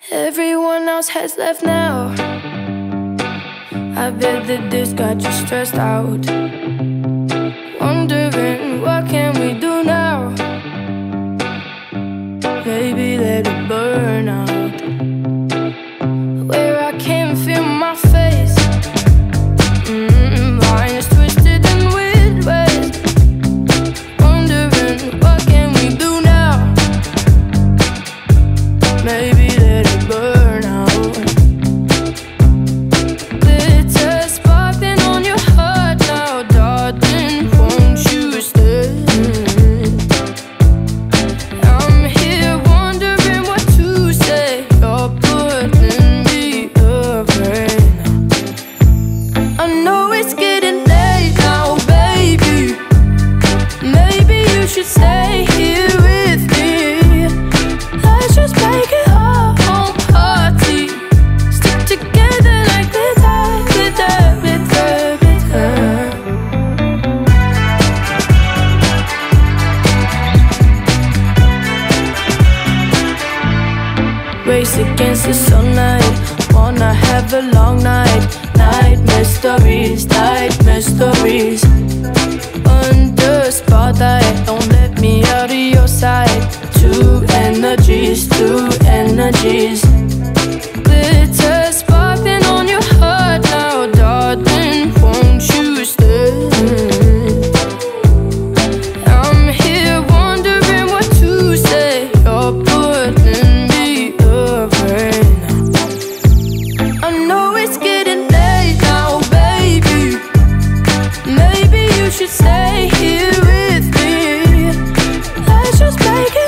Everyone else has left now. I bet that this got you stressed out. Wondering what can should stay here with me. Let's just make it our own party. Stick together like glitter, glitter, glitter, glitter. Race against the sunlight. Wanna have a long night. Night mysteries, night mysteries. Energies. Glitter sparkling on your heart now, darling. Won't you stay? I'm here wondering what to say. You're putting me away. I know it's getting late now, baby. Maybe you should stay here with me. Let's just make it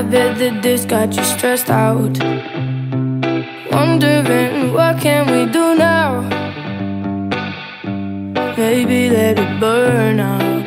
I bet that this got you stressed out. Wondering what can we do now? Maybe let it burn out.